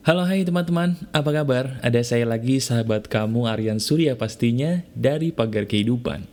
Halo hai teman-teman, apa kabar? Ada saya lagi sahabat kamu Aryan Surya pastinya dari Pagar Kehidupan.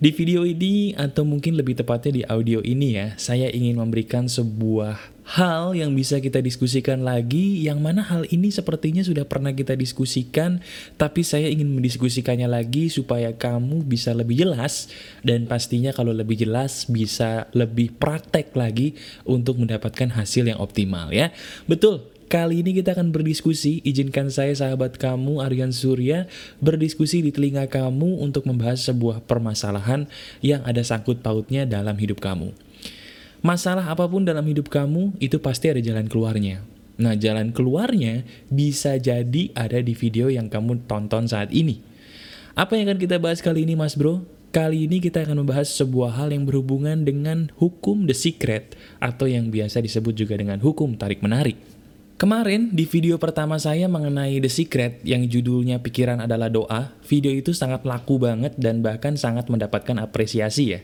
Di video ini atau mungkin lebih tepatnya di audio ini ya, saya ingin memberikan sebuah hal yang bisa kita diskusikan lagi yang mana hal ini sepertinya sudah pernah kita diskusikan tapi saya ingin mendiskusikannya lagi supaya kamu bisa lebih jelas dan pastinya kalau lebih jelas bisa lebih praktek lagi untuk mendapatkan hasil yang optimal ya. Betul, Kali ini kita akan berdiskusi, izinkan saya sahabat kamu Aryan Surya berdiskusi di telinga kamu untuk membahas sebuah permasalahan yang ada sangkut pautnya dalam hidup kamu. Masalah apa pun dalam hidup kamu itu pasti ada jalan keluarnya. Nah jalan keluarnya bisa jadi ada di video yang kamu tonton saat ini. Apa yang akan kita bahas kali ini mas bro? Kali ini kita akan membahas sebuah hal yang berhubungan dengan hukum the secret atau yang biasa disebut juga dengan hukum tarik-menarik. Kemarin di video pertama saya mengenai The Secret yang judulnya Pikiran adalah Doa, video itu sangat laku banget dan bahkan sangat mendapatkan apresiasi ya.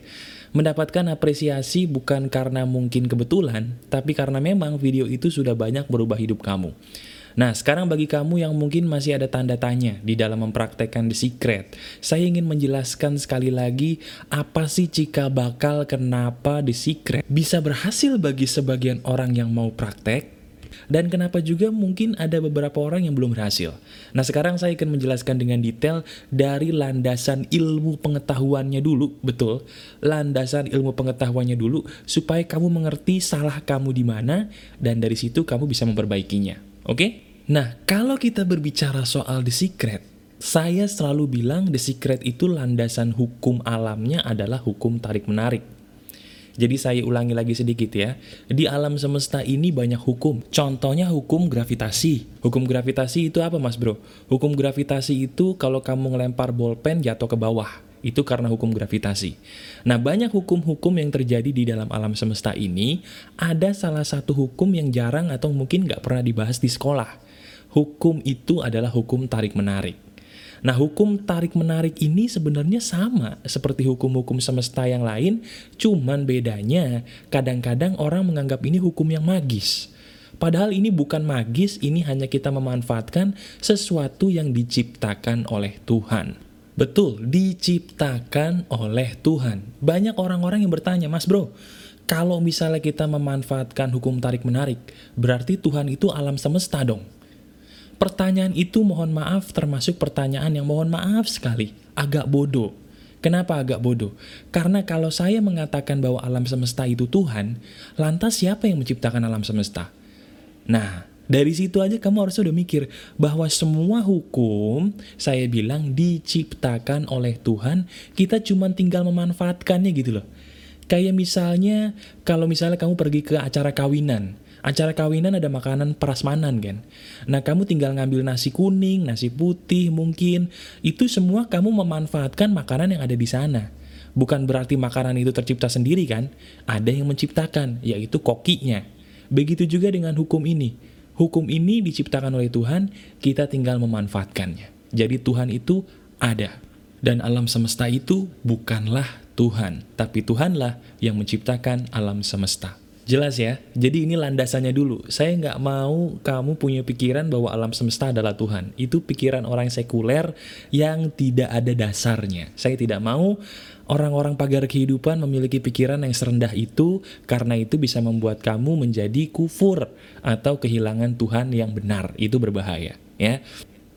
Mendapatkan apresiasi bukan karena mungkin kebetulan, tapi karena memang video itu sudah banyak berubah hidup kamu. Nah, sekarang bagi kamu yang mungkin masih ada tanda tanya di dalam mempraktekkan The Secret, saya ingin menjelaskan sekali lagi apa sih jika bakal kenapa The Secret bisa berhasil bagi sebagian orang yang mau praktek, dan kenapa juga mungkin ada beberapa orang yang belum berhasil. Nah sekarang saya akan menjelaskan dengan detail dari landasan ilmu pengetahuannya dulu, betul, landasan ilmu pengetahuannya dulu, supaya kamu mengerti salah kamu di mana, dan dari situ kamu bisa memperbaikinya, oke? Nah, kalau kita berbicara soal The Secret, saya selalu bilang The Secret itu landasan hukum alamnya adalah hukum tarik-menarik. Jadi saya ulangi lagi sedikit ya. Di alam semesta ini banyak hukum. Contohnya hukum gravitasi. Hukum gravitasi itu apa mas bro? Hukum gravitasi itu kalau kamu ngelempar bolpen jatuh ke bawah. Itu karena hukum gravitasi. Nah banyak hukum-hukum yang terjadi di dalam alam semesta ini, ada salah satu hukum yang jarang atau mungkin nggak pernah dibahas di sekolah. Hukum itu adalah hukum tarik-menarik. Nah, hukum tarik-menarik ini sebenarnya sama seperti hukum-hukum semesta yang lain, cuman bedanya kadang-kadang orang menganggap ini hukum yang magis. Padahal ini bukan magis, ini hanya kita memanfaatkan sesuatu yang diciptakan oleh Tuhan. Betul, diciptakan oleh Tuhan. Banyak orang-orang yang bertanya, Mas Bro, kalau misalnya kita memanfaatkan hukum tarik-menarik, berarti Tuhan itu alam semesta dong. Pertanyaan itu mohon maaf termasuk pertanyaan yang mohon maaf sekali, agak bodoh. Kenapa agak bodoh? Karena kalau saya mengatakan bahwa alam semesta itu Tuhan, lantas siapa yang menciptakan alam semesta? Nah, dari situ aja kamu harus udah mikir bahwa semua hukum saya bilang diciptakan oleh Tuhan, kita cuma tinggal memanfaatkannya gitu loh. Kayak misalnya, kalau misalnya kamu pergi ke acara kawinan, acara kawinan ada makanan prasmanan kan. Nah kamu tinggal ngambil nasi kuning, nasi putih mungkin, itu semua kamu memanfaatkan makanan yang ada di sana. Bukan berarti makanan itu tercipta sendiri kan, ada yang menciptakan, yaitu kokinya. Begitu juga dengan hukum ini. Hukum ini diciptakan oleh Tuhan, kita tinggal memanfaatkannya. Jadi Tuhan itu ada. Dan alam semesta itu bukanlah Tuhan, tapi Tuhanlah yang menciptakan alam semesta. Jelas ya, jadi ini landasannya dulu. Saya nggak mau kamu punya pikiran bahwa alam semesta adalah Tuhan. Itu pikiran orang sekuler yang tidak ada dasarnya. Saya tidak mau orang-orang pagar kehidupan memiliki pikiran yang serendah itu, karena itu bisa membuat kamu menjadi kufur atau kehilangan Tuhan yang benar. Itu berbahaya, ya.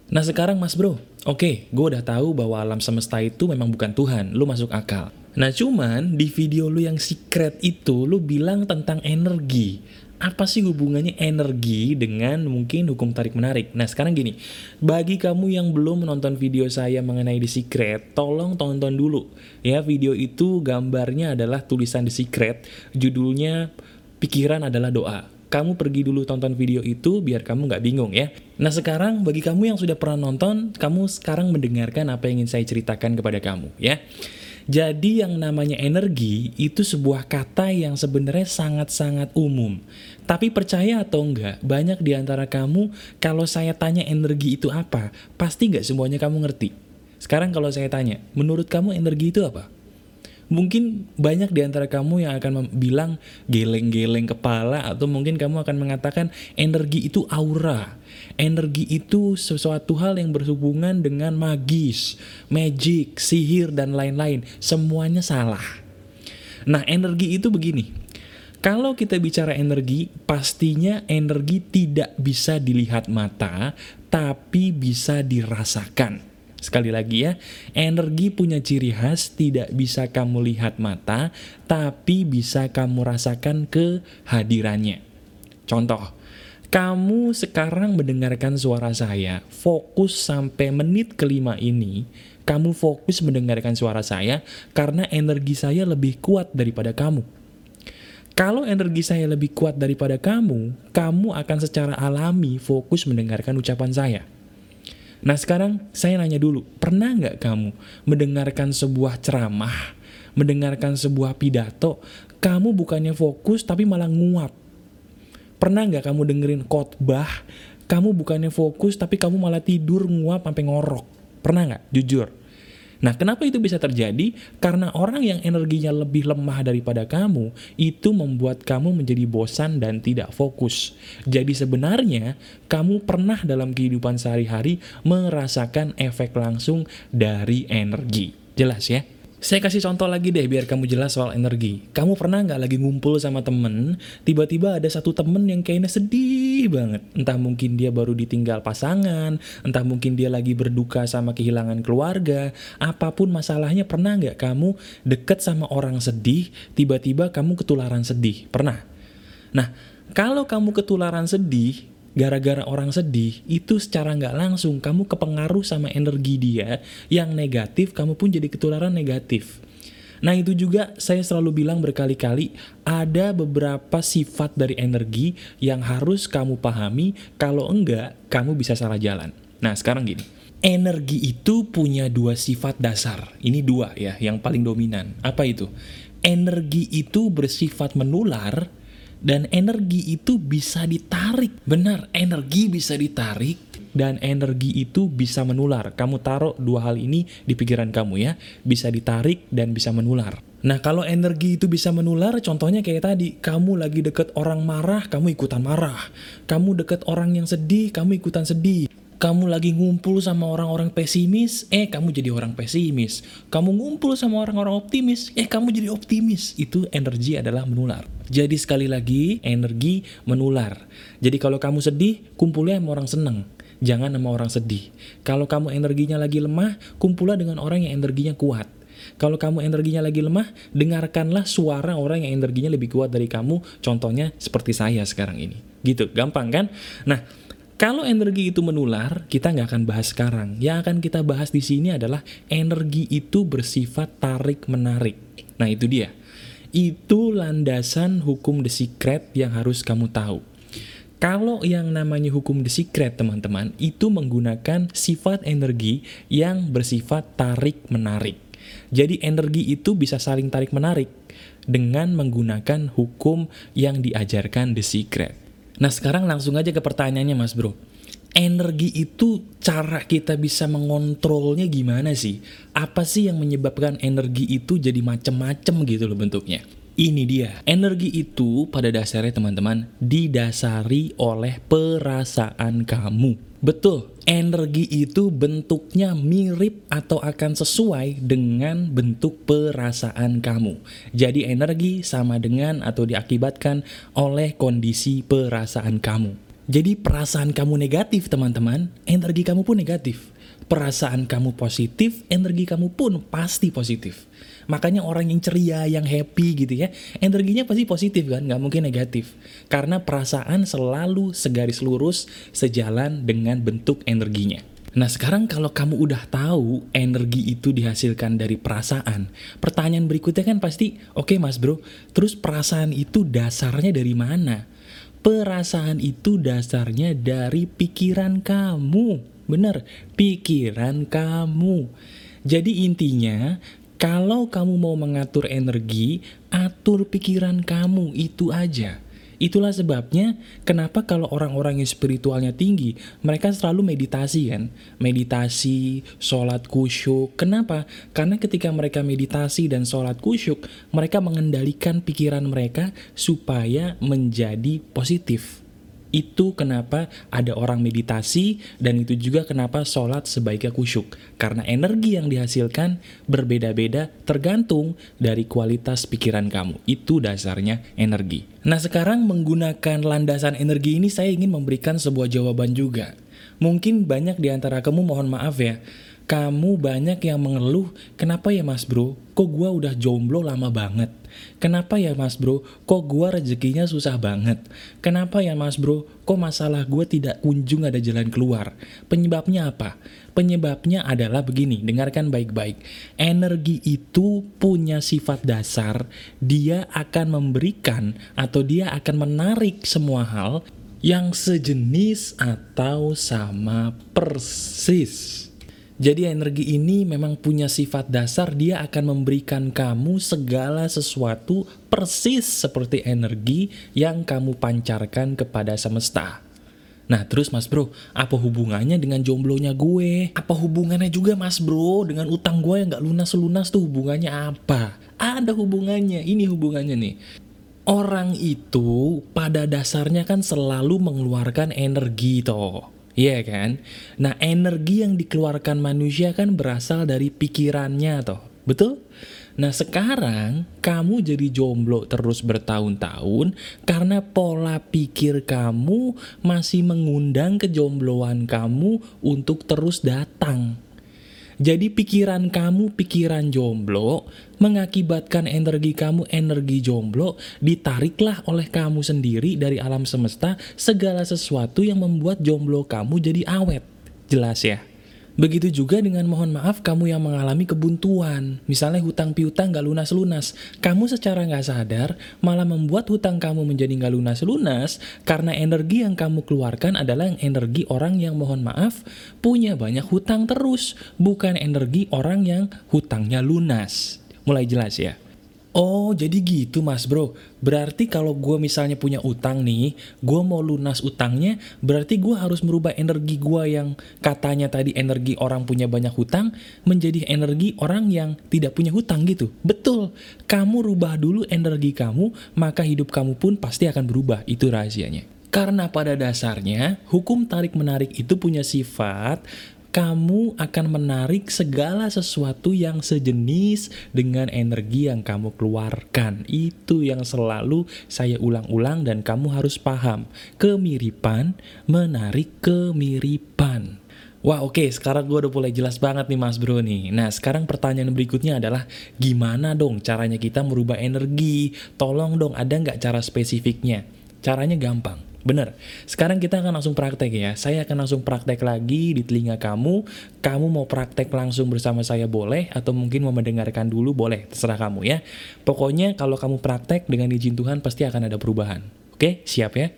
Nah sekarang mas bro, oke, gue udah tahu bahwa alam semesta itu memang bukan Tuhan, lu masuk akal. Nah cuman di video lu yang secret itu lu bilang tentang energi. Apa sih hubungannya energi dengan mungkin hukum tarik menarik? Nah sekarang gini, bagi kamu yang belum menonton video saya mengenai The Secret, tolong tonton dulu. Ya video itu gambarnya adalah tulisan The Secret, judulnya Pikiran adalah Doa kamu pergi dulu tonton video itu biar kamu nggak bingung ya. Nah sekarang bagi kamu yang sudah pernah nonton, kamu sekarang mendengarkan apa yang ingin saya ceritakan kepada kamu ya. Jadi yang namanya energi itu sebuah kata yang sebenarnya sangat-sangat umum. Tapi percaya atau enggak, banyak di antara kamu kalau saya tanya energi itu apa, pasti nggak semuanya kamu ngerti. Sekarang kalau saya tanya, menurut kamu energi itu apa? Mungkin banyak di antara kamu yang akan bilang geleng-geleng kepala atau mungkin kamu akan mengatakan energi itu aura. Energi itu sesuatu hal yang berhubungan dengan magis, magic, sihir, dan lain-lain. Semuanya salah. Nah, energi itu begini. Kalau kita bicara energi, pastinya energi tidak bisa dilihat mata, tapi bisa dirasakan. Sekali lagi ya, energi punya ciri khas tidak bisa kamu lihat mata, tapi bisa kamu rasakan kehadirannya. Contoh, kamu sekarang mendengarkan suara saya, fokus sampai menit kelima ini, kamu fokus mendengarkan suara saya karena energi saya lebih kuat daripada kamu. Kalau energi saya lebih kuat daripada kamu, kamu akan secara alami fokus mendengarkan ucapan saya. Nah sekarang saya nanya dulu, pernah nggak kamu mendengarkan sebuah ceramah, mendengarkan sebuah pidato, kamu bukannya fokus tapi malah nguap? Pernah nggak kamu dengerin khotbah, kamu bukannya fokus tapi kamu malah tidur nguap sampai ngorok? Pernah nggak? Jujur. Nah, kenapa itu bisa terjadi? Karena orang yang energinya lebih lemah daripada kamu, itu membuat kamu menjadi bosan dan tidak fokus. Jadi sebenarnya, kamu pernah dalam kehidupan sehari-hari merasakan efek langsung dari energi. Jelas ya? Saya kasih contoh lagi deh biar kamu jelas soal energi. Kamu pernah nggak lagi ngumpul sama temen, tiba-tiba ada satu temen yang kayaknya sedih banget. Entah mungkin dia baru ditinggal pasangan, entah mungkin dia lagi berduka sama kehilangan keluarga, apa pun masalahnya pernah nggak kamu deket sama orang sedih, tiba-tiba kamu ketularan sedih? Pernah? Nah, kalau kamu ketularan sedih, gara-gara orang sedih, itu secara nggak langsung kamu kepengaruh sama energi dia yang negatif, kamu pun jadi ketularan negatif. Nah itu juga saya selalu bilang berkali-kali, ada beberapa sifat dari energi yang harus kamu pahami, kalau enggak, kamu bisa salah jalan. Nah sekarang gini, energi itu punya dua sifat dasar, ini dua ya, yang paling dominan. Apa itu? Energi itu bersifat menular, dan energi itu bisa ditarik. Benar, energi bisa ditarik dan energi itu bisa menular. Kamu taruh dua hal ini di pikiran kamu ya, bisa ditarik dan bisa menular. Nah kalau energi itu bisa menular, contohnya kayak tadi, kamu lagi deket orang marah, kamu ikutan marah. Kamu deket orang yang sedih, kamu ikutan sedih kamu lagi ngumpul sama orang-orang pesimis, eh kamu jadi orang pesimis. Kamu ngumpul sama orang-orang optimis, eh kamu jadi optimis. Itu energi adalah menular. Jadi sekali lagi, energi menular. Jadi kalau kamu sedih, kumpulnya sama orang seneng. Jangan sama orang sedih. Kalau kamu energinya lagi lemah, kumpullah dengan orang yang energinya kuat. Kalau kamu energinya lagi lemah, dengarkanlah suara orang yang energinya lebih kuat dari kamu. Contohnya seperti saya sekarang ini. Gitu, gampang kan? Nah, kalau energi itu menular, kita nggak akan bahas sekarang. Yang akan kita bahas di sini adalah energi itu bersifat tarik-menarik. Nah itu dia. Itu landasan hukum The Secret yang harus kamu tahu. Kalau yang namanya hukum The Secret, teman-teman, itu menggunakan sifat energi yang bersifat tarik-menarik. Jadi energi itu bisa saling tarik-menarik dengan menggunakan hukum yang diajarkan The Secret. Nah sekarang langsung aja ke pertanyaannya mas bro. Energi itu cara kita bisa mengontrolnya gimana sih? Apa sih yang menyebabkan energi itu jadi macem-macem gitu loh bentuknya? Ini dia, energi itu pada dasarnya teman-teman didasari oleh perasaan kamu. Betul, energi itu bentuknya mirip atau akan sesuai dengan bentuk perasaan kamu. Jadi energi sama dengan atau diakibatkan oleh kondisi perasaan kamu. Jadi perasaan kamu negatif teman-teman, energi kamu pun negatif. Perasaan kamu positif, energi kamu pun pasti positif. Makanya orang yang ceria, yang happy gitu ya, energinya pasti positif kan, nggak mungkin negatif. Karena perasaan selalu segaris lurus sejalan dengan bentuk energinya. Nah sekarang kalau kamu udah tahu energi itu dihasilkan dari perasaan, pertanyaan berikutnya kan pasti, oke okay, mas bro, terus perasaan itu dasarnya dari mana? Perasaan itu dasarnya dari pikiran kamu. Bener, pikiran kamu. Jadi intinya, kalau kamu mau mengatur energi, atur pikiran kamu, itu aja. Itulah sebabnya kenapa kalau orang-orang yang spiritualnya tinggi, mereka selalu meditasi kan? Meditasi, sholat kusyuk. Kenapa? Karena ketika mereka meditasi dan sholat kusyuk, mereka mengendalikan pikiran mereka supaya menjadi positif. Itu kenapa ada orang meditasi dan itu juga kenapa sholat sebaiknya kusyuk. Karena energi yang dihasilkan berbeda-beda tergantung dari kualitas pikiran kamu. Itu dasarnya energi. Nah sekarang menggunakan landasan energi ini saya ingin memberikan sebuah jawaban juga. Mungkin banyak di antara kamu mohon maaf ya, kamu banyak yang mengeluh, kenapa ya mas bro, kok gua udah jomblo lama banget? Kenapa ya mas bro, kok gua rezekinya susah banget? Kenapa ya mas bro, kok masalah gua tidak kunjung ada jalan keluar? Penyebabnya apa? Penyebabnya adalah begini, dengarkan baik-baik. Energi itu punya sifat dasar, dia akan memberikan atau dia akan menarik semua hal yang sejenis atau sama persis. Jadi energi ini memang punya sifat dasar dia akan memberikan kamu segala sesuatu persis seperti energi yang kamu pancarkan kepada semesta. Nah terus mas bro, apa hubungannya dengan jomblonya gue? Apa hubungannya juga mas bro dengan utang gue yang gak lunas-lunas tuh hubungannya apa? Ada hubungannya, ini hubungannya nih. Orang itu pada dasarnya kan selalu mengeluarkan energi toh Iya kan? Nah energi yang dikeluarkan manusia kan berasal dari pikirannya toh, betul? Nah sekarang kamu jadi jomblo terus bertahun-tahun karena pola pikir kamu masih mengundang kejombloan kamu untuk terus datang. Jadi pikiran kamu pikiran jomblo mengakibatkan energi kamu energi jomblo ditariklah oleh kamu sendiri dari alam semesta segala sesuatu yang membuat jomblo kamu jadi awet. Jelas ya? Begitu juga dengan mohon maaf kamu yang mengalami kebuntuan. Misalnya hutang piutang gak lunas-lunas. Kamu secara gak sadar malah membuat hutang kamu menjadi gak lunas-lunas karena energi yang kamu keluarkan adalah energi orang yang mohon maaf punya banyak hutang terus. Bukan energi orang yang hutangnya lunas. Mulai jelas ya? Oh jadi gitu mas bro. Berarti kalau gue misalnya punya utang nih Gue mau lunas utangnya Berarti gue harus merubah energi gue yang Katanya tadi energi orang punya banyak hutang Menjadi energi orang yang tidak punya hutang gitu. Betul. Kamu rubah dulu energi kamu Maka hidup kamu pun pasti akan berubah. Itu rahasianya. Karena pada dasarnya, hukum tarik-menarik itu punya sifat kamu akan menarik segala sesuatu yang sejenis dengan energi yang kamu keluarkan. Itu yang selalu saya ulang-ulang dan kamu harus paham. Kemiripan menarik kemiripan. Wah oke okay, sekarang gue udah mulai jelas banget nih mas bro nih Nah sekarang pertanyaan berikutnya adalah Gimana dong caranya kita merubah energi Tolong dong ada nggak cara spesifiknya Caranya gampang Bener. Sekarang kita akan langsung praktek ya. Saya akan langsung praktek lagi di telinga kamu. Kamu mau praktek langsung bersama saya boleh, atau mungkin mau mendengarkan dulu boleh, terserah kamu ya. Pokoknya kalau kamu praktek dengan izin Tuhan pasti akan ada perubahan. Oke, siap ya?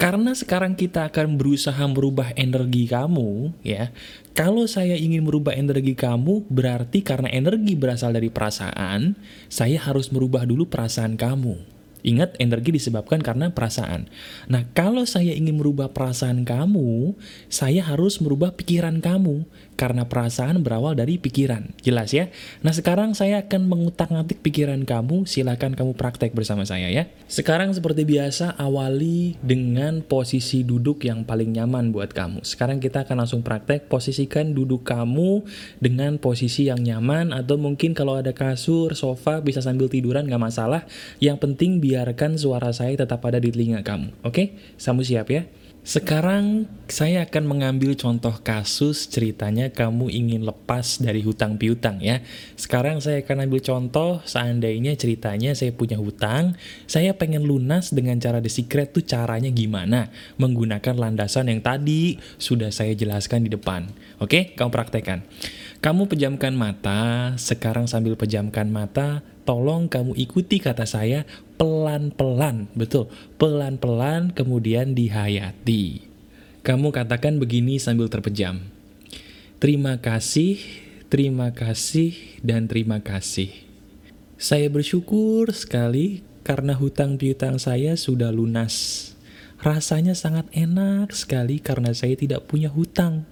Karena sekarang kita akan berusaha merubah energi kamu, ya. Kalau saya ingin merubah energi kamu, berarti karena energi berasal dari perasaan, saya harus merubah dulu perasaan kamu. Ingat, energi disebabkan karena perasaan. Nah, kalau saya ingin merubah perasaan kamu, saya harus merubah pikiran kamu. Karena perasaan berawal dari pikiran. Jelas ya? Nah, sekarang saya akan mengutak-ngatik pikiran kamu. Silahkan kamu praktek bersama saya ya. Sekarang seperti biasa, awali dengan posisi duduk yang paling nyaman buat kamu. Sekarang kita akan langsung praktek. Posisikan duduk kamu dengan posisi yang nyaman. Atau mungkin kalau ada kasur, sofa, bisa sambil tiduran, nggak masalah. Yang penting biarkan suara saya tetap ada di telinga kamu. Oke? Kamu siap ya? Sekarang saya akan mengambil contoh kasus ceritanya kamu ingin lepas dari hutang piutang ya. Sekarang saya akan ambil contoh seandainya ceritanya saya punya hutang, saya pengen lunas dengan cara The Secret tuh caranya gimana? Menggunakan landasan yang tadi sudah saya jelaskan di depan. Oke, kamu praktekkan. Kamu pejamkan mata, sekarang sambil pejamkan mata, tolong kamu ikuti kata saya pelan-pelan, betul, pelan-pelan kemudian dihayati. Kamu katakan begini sambil terpejam. Terima kasih, terima kasih, dan terima kasih. Saya bersyukur sekali karena hutang piutang saya sudah lunas. Rasanya sangat enak sekali karena saya tidak punya hutang.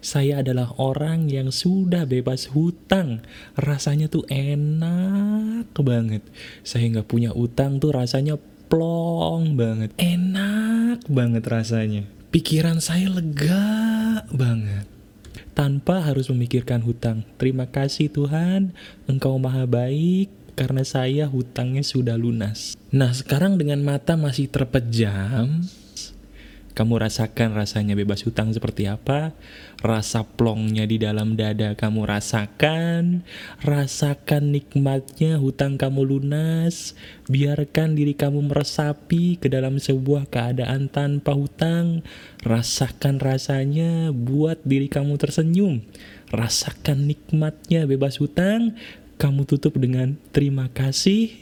Saya adalah orang yang sudah bebas hutang. Rasanya tuh enak banget. Saya nggak punya hutang tuh rasanya plong banget. Enak banget rasanya. Pikiran saya lega banget tanpa harus memikirkan hutang. Terima kasih Tuhan, Engkau maha baik, karena saya hutangnya sudah lunas. Nah, sekarang dengan mata masih terpejam, kamu rasakan rasanya bebas hutang seperti apa? Rasa plongnya di dalam dada kamu rasakan. Rasakan nikmatnya hutang kamu lunas. Biarkan diri kamu meresapi ke dalam sebuah keadaan tanpa hutang. Rasakan rasanya buat diri kamu tersenyum. Rasakan nikmatnya bebas hutang. Kamu tutup dengan terima kasih.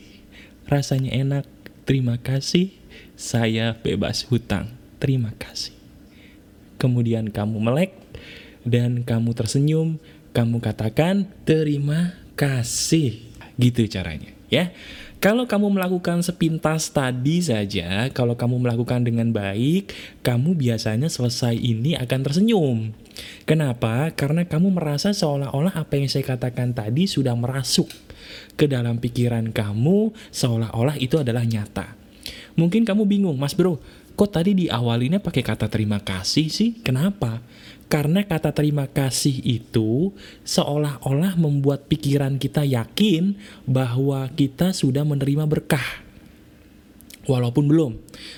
Rasanya enak. Terima kasih. Saya bebas hutang terima kasih. Kemudian kamu melek dan kamu tersenyum, kamu katakan terima kasih. Gitu caranya, ya. Kalau kamu melakukan sepintas tadi saja, kalau kamu melakukan dengan baik, kamu biasanya selesai ini akan tersenyum. Kenapa? Karena kamu merasa seolah-olah apa yang saya katakan tadi sudah merasuk ke dalam pikiran kamu, seolah-olah itu adalah nyata. Mungkin kamu bingung, Mas Bro, kok tadi di awalinnya pakai kata terima kasih sih? Kenapa? Karena kata terima kasih itu seolah-olah membuat pikiran kita yakin bahwa kita sudah menerima berkah. Walaupun belum.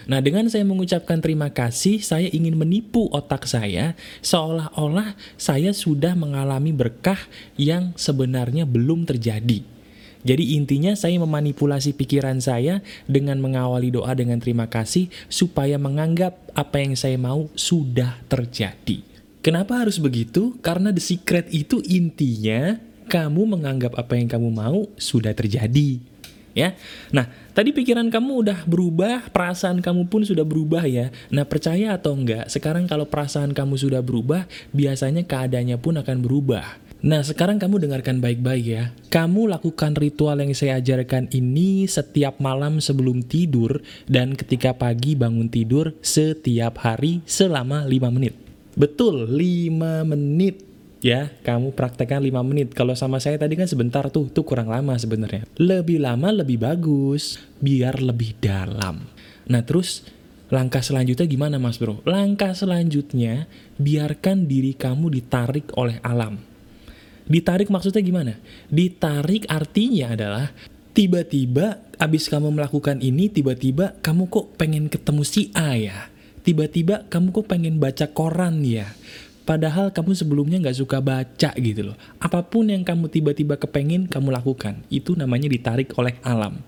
Nah, dengan saya mengucapkan terima kasih, saya ingin menipu otak saya seolah-olah saya sudah mengalami berkah yang sebenarnya belum terjadi. Jadi intinya saya memanipulasi pikiran saya dengan mengawali doa dengan terima kasih supaya menganggap apa yang saya mau sudah terjadi. Kenapa harus begitu? Karena the secret itu intinya kamu menganggap apa yang kamu mau sudah terjadi. Ya. Nah, tadi pikiran kamu udah berubah, perasaan kamu pun sudah berubah ya. Nah, percaya atau enggak, sekarang kalau perasaan kamu sudah berubah, biasanya keadaannya pun akan berubah. Nah, sekarang kamu dengarkan baik-baik ya. Kamu lakukan ritual yang saya ajarkan ini setiap malam sebelum tidur dan ketika pagi bangun tidur setiap hari selama 5 menit. Betul, 5 menit. Ya kamu praktekkan 5 menit. Kalau sama saya tadi kan sebentar tuh tuh kurang lama sebenarnya. Lebih lama lebih bagus biar lebih dalam. Nah terus langkah selanjutnya gimana mas bro? Langkah selanjutnya biarkan diri kamu ditarik oleh alam Ditarik maksudnya gimana? Ditarik artinya adalah tiba-tiba abis kamu melakukan ini, tiba-tiba kamu kok pengen ketemu si A ya? Tiba-tiba kamu kok pengen baca koran ya? Padahal kamu sebelumnya nggak suka baca gitu loh. Apa pun yang kamu tiba-tiba kepengen, kamu lakukan. Itu namanya ditarik oleh alam.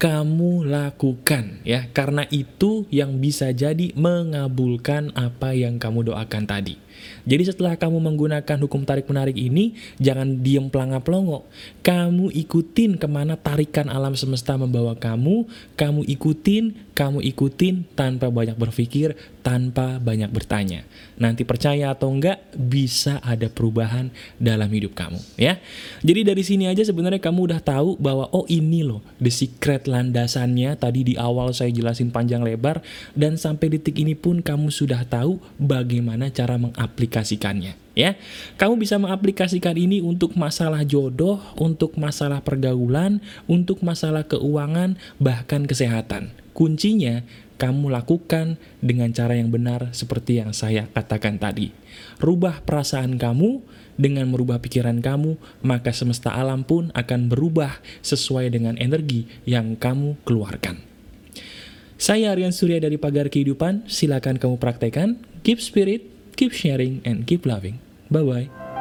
Kamu lakukan ya, karena itu yang bisa jadi mengabulkan apa yang kamu doakan tadi. Jadi setelah kamu menggunakan hukum tarik-menarik ini, jangan diem pelangap-pelongo. Kamu ikutin ke mana tarikan alam semesta membawa kamu, kamu ikutin, kamu ikutin tanpa banyak berpikir, tanpa banyak bertanya. Nanti percaya atau enggak, bisa ada perubahan dalam hidup kamu. ya. Jadi dari sini aja sebenarnya kamu udah tahu bahwa oh ini loh, the secret landasannya tadi di awal saya jelasin panjang lebar, dan sampai detik ini pun kamu sudah tahu bagaimana cara mengaplikasikan mengaplikasikannya ya. Kamu bisa mengaplikasikan ini untuk masalah jodoh, untuk masalah pergaulan, untuk masalah keuangan, bahkan kesehatan. Kuncinya kamu lakukan dengan cara yang benar seperti yang saya katakan tadi. Rubah perasaan kamu dengan merubah pikiran kamu, maka semesta alam pun akan berubah sesuai dengan energi yang kamu keluarkan. Saya Aryan Surya dari Pagar Kehidupan, silakan kamu praktekkan. Keep spirit, keep sharing, and keep loving. Bye-bye.